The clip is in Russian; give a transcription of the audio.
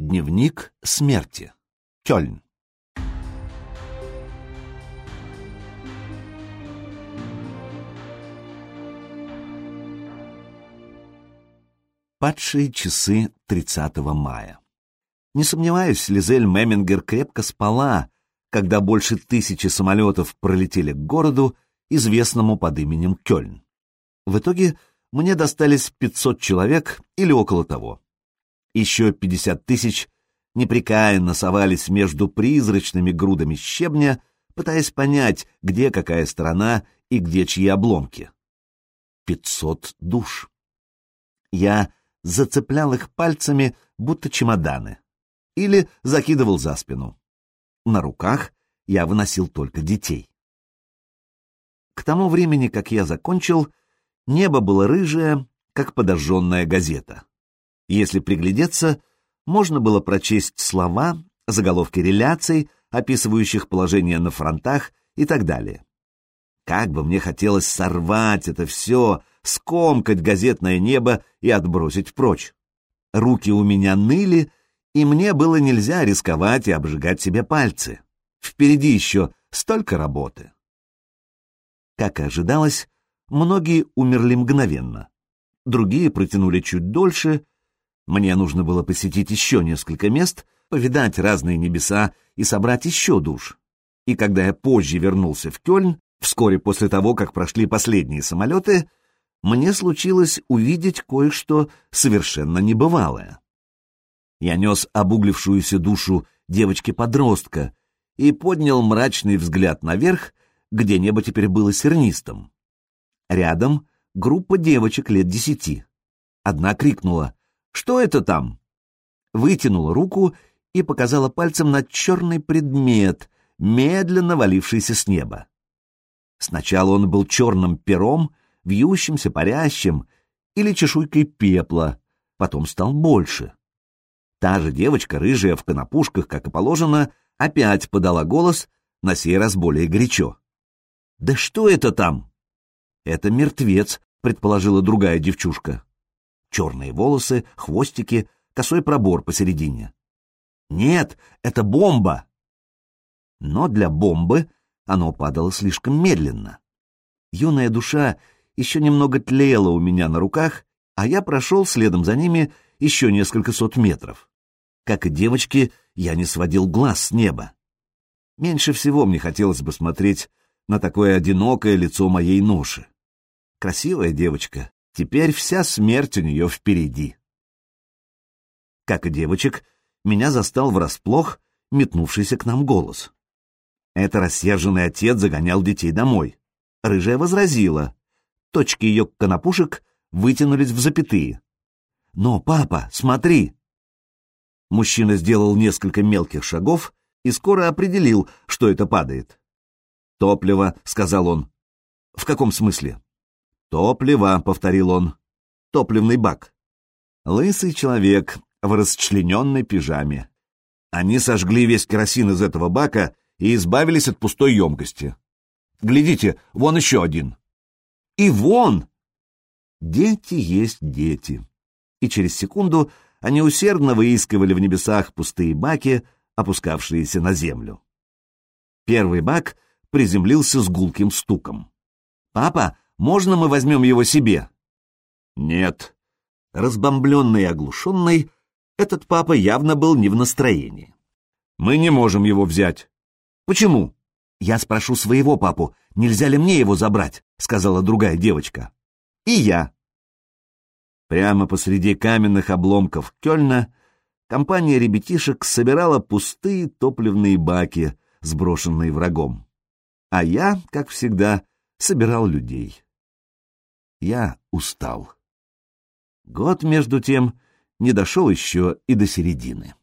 Дневник смерти. Кёльн. Падшие часы 30 мая. Не сомневаюсь, Лизель Мемингер крепко спала, когда больше тысячи самолетов пролетели к городу, известному под именем Кёльн. В итоге мне достались 500 человек или около того. Еще 50 тысяч непрекаянно совались между призрачными грудами щебня, пытаясь понять, где какая сторона и где чьи обломки. 500 душ. Я зацеплял их пальцами, будто чемоданы, или закидывал за спину. На руках я выносил только детей. К тому времени, как я закончил, небо было рыжее, как подожженная газета. Если приглядеться, можно было прочесть слова, заголовки реляций, описывающих положение на фронтах и так далее. Как бы мне хотелось сорвать это все, скомкать газетное небо и отбросить прочь. Руки у меня ныли, и мне было нельзя рисковать и обжигать себе пальцы. Впереди еще столько работы. Как и ожидалось, многие умерли мгновенно. Другие протянули чуть дольше. Мне нужно было посетить еще несколько мест, повидать разные небеса и собрать еще душ. И когда я позже вернулся в Кёльн, вскоре после того, как прошли последние самолеты, мне случилось увидеть кое-что совершенно небывалое. Я нес обуглившуюся душу девочки-подростка и поднял мрачный взгляд наверх, где небо теперь было сернистым. Рядом группа девочек лет десяти. Одна крикнула «Что это там?» Вытянула руку и показала пальцем на черный предмет, медленно валившийся с неба. Сначала он был черным пером, вьющимся, парящим, или чешуйкой пепла, потом стал больше. Та же девочка, рыжая в конопушках, как и положено, опять подала голос, на сей раз более горячо. «Да что это там?» «Это мертвец», — предположила другая девчушка. Черные волосы, хвостики, косой пробор посередине. «Нет, это бомба!» Но для бомбы оно падало слишком медленно. Юная душа еще немного тлела у меня на руках, а я прошел следом за ними еще несколько сот метров. Как и девочки, я не сводил глаз с неба. Меньше всего мне хотелось бы смотреть на такое одинокое лицо моей ноши. Красивая девочка, теперь вся смерть у нее впереди. Как и девочек, меня застал врасплох метнувшийся к нам голос. Это рассерженный отец загонял детей домой. Рыжая возразила. Точки ее конопушек вытянулись в запятые. «Но, папа, смотри!» Мужчина сделал несколько мелких шагов и скоро определил, что это падает. «Топливо», — сказал он. «В каком смысле?» «Топливо», — повторил он. «Топливный бак». Лысый человек в расчлененной пижаме. Они сожгли весь керосин из этого бака и избавились от пустой емкости. Глядите, вон еще один. И вон! Дети есть дети. И через секунду они усердно выискивали в небесах пустые баки, опускавшиеся на землю. Первый бак приземлился с гулким стуком. «Папа, можно мы возьмем его себе?» «Нет». Разбомбленный и оглушенный, этот папа явно был не в настроении. «Мы не можем его взять». «Почему?» «Я спрошу своего папу, нельзя ли мне его забрать?» — сказала другая девочка. «И я», Прямо посреди каменных обломков Кёльна компания ребятишек собирала пустые топливные баки, сброшенные врагом. А я, как всегда, собирал людей. Я устал. Год, между тем, не дошел еще и до середины.